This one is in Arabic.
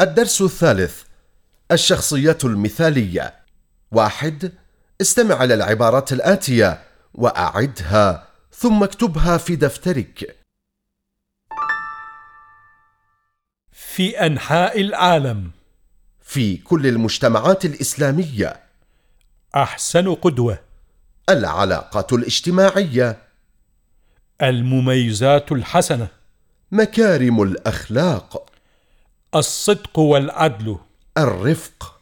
الدرس الثالث الشخصية المثالية. واحد استمع إلى العبارات الآتية وأعدها ثم اكتبها في دفترك. في أنحاء العالم. في كل المجتمعات الإسلامية. أحسن قدوة. العلاقات الاجتماعية. المميزات الحسنة. مكارم الأخلاق. الصدق والعدل. الرفق.